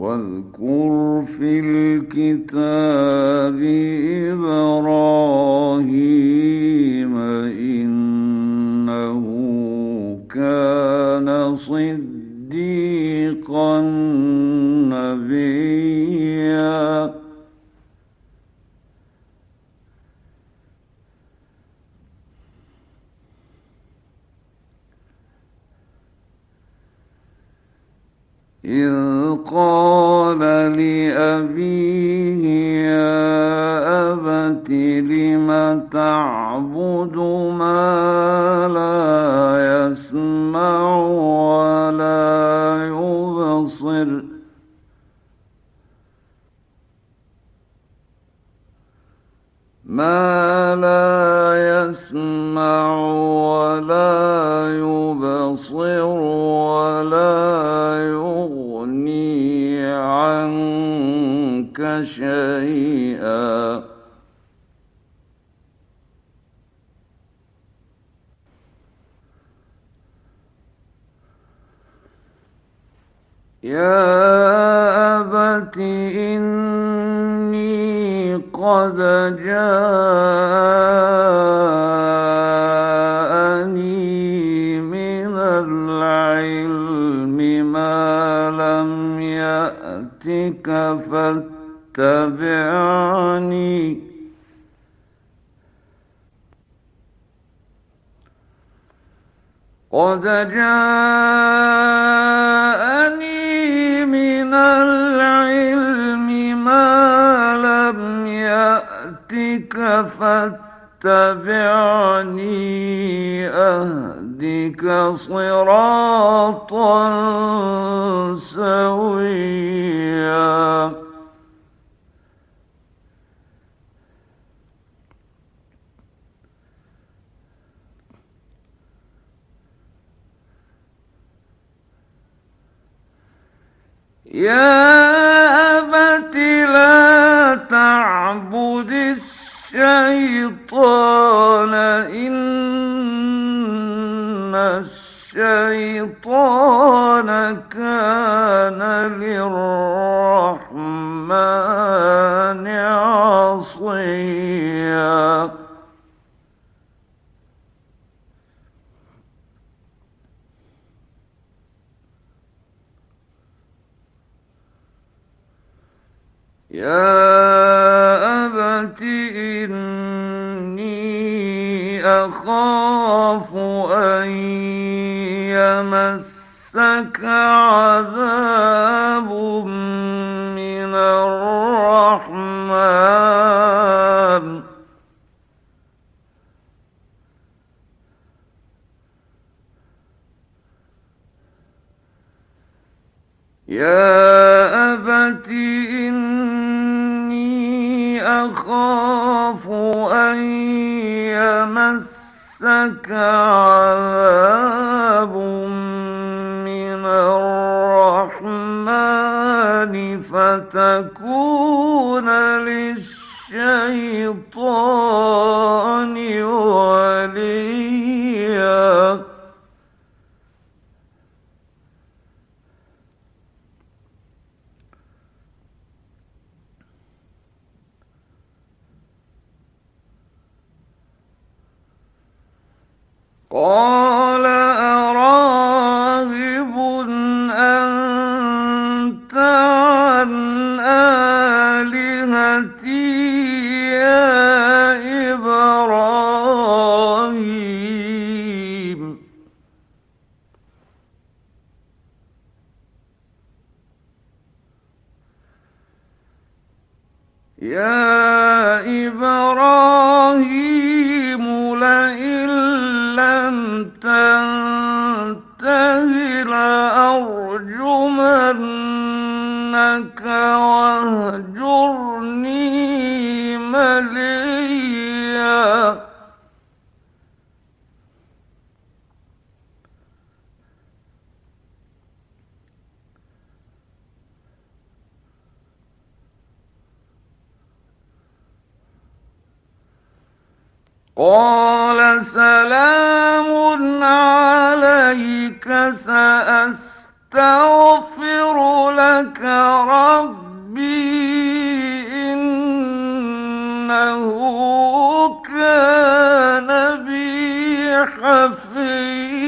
واذكر في الكتاب إبراهيم إنه كان صديقا إذ قال لأبيه يا أبت لم تعبد ما لا يسمع ولا يبصر؟ ما لا يسمع ولا يبصر ولا شيئا. يا أبت إني قد جاءني من العلم ما لم يأتك فاتبعني. قد جاءني من العلم ما لم يأتك فاتبعني. أهدك صراطا سويا. يا أبت لا تعبد الشيطان إن الشيطان كان للرحمن يا أبت إني أخاف أن يمسك عذاب من الرحمن. يا أخاف أن يمسك عذاب من الرحمن فتكون للشيطان قال أراغب أنت عن آلهتي يا إبراهيم؟ يا قال سلام عليك سأستغفر لك ربي إنه كان بي حفيا.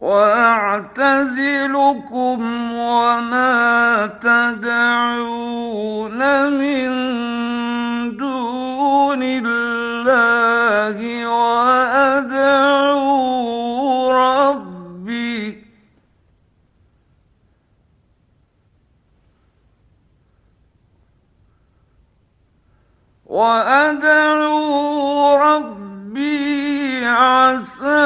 واعتزلكم وما تدعون من دون الله وأدعو ربي. وأدعو ربي عسى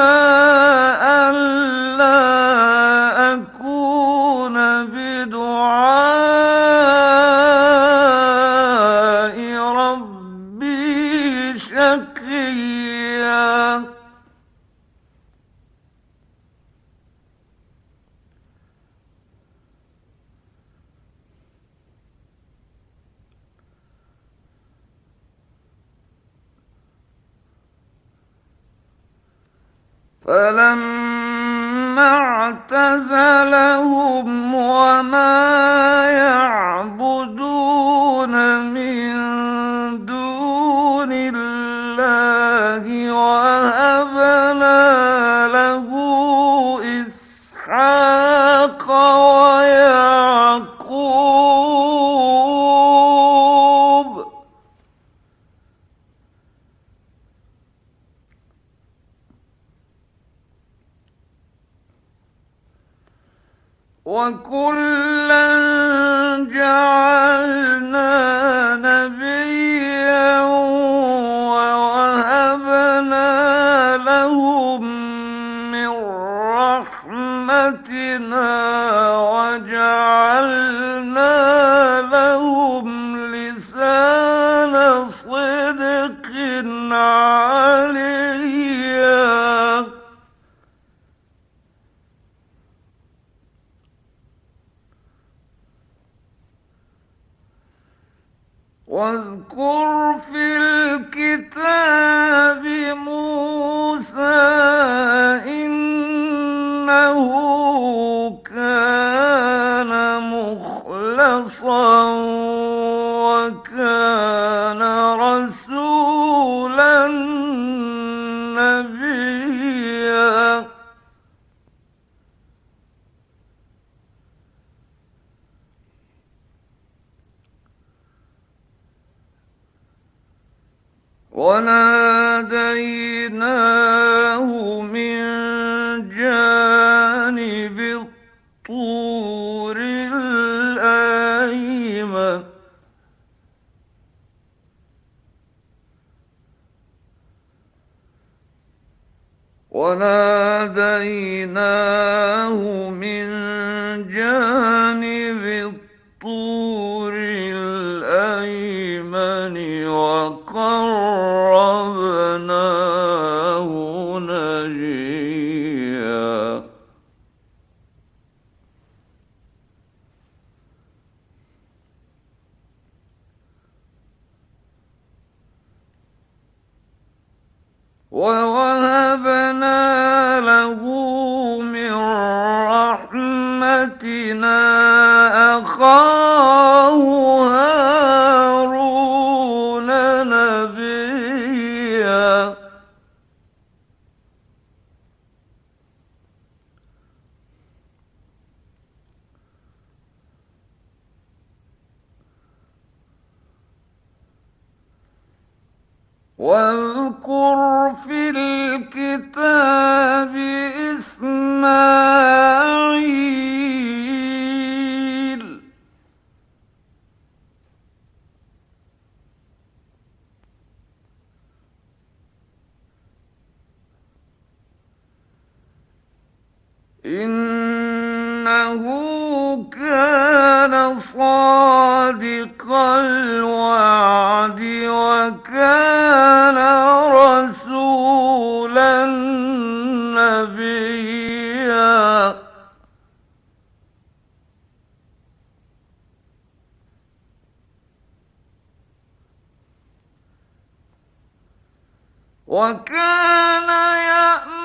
فلما اعتزلهم وما يعبدون من دون الله وهبنا وناديناه من واذكر في الكتاب إسماعيل إنه كان صادق الوعد وكان رسولا نبيا. وكان يأمر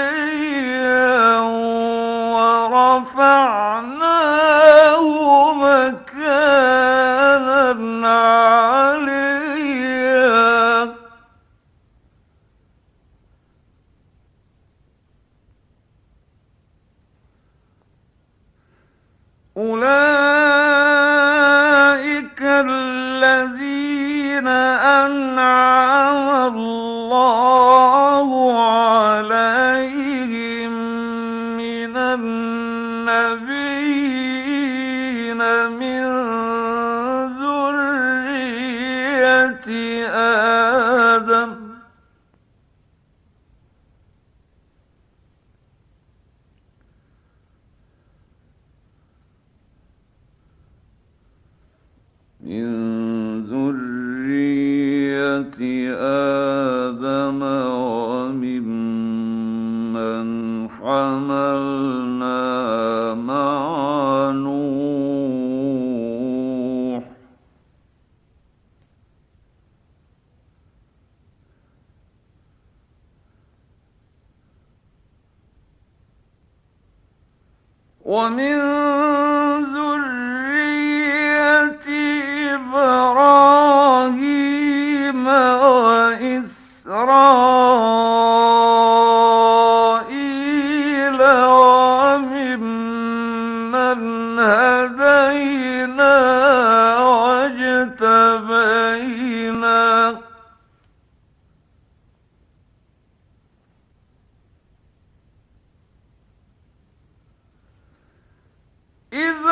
أولئك من ذرية آدم وممن حملنا مع نوح ومن İz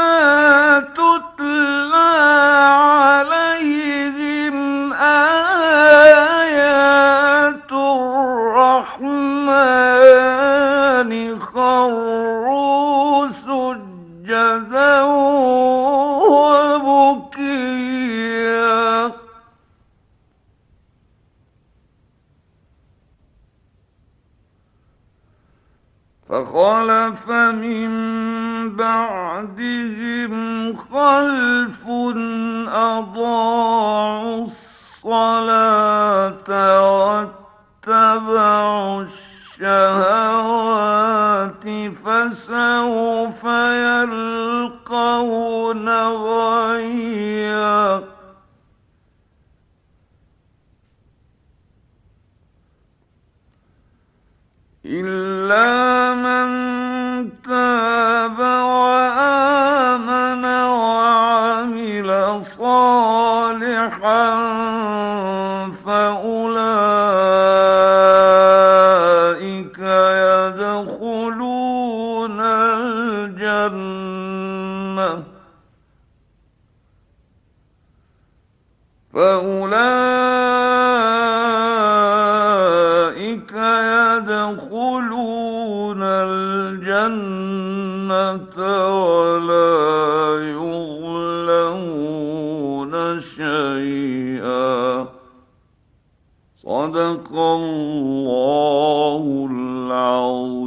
فخلف من بعدهم خلف أضاعوا الصلاة واتبعوا الشهوات فسوف يلقون غيا. إلا فأولئك يدخلون الجنة ولا يظلمون شيئا. صدق الله العظيم.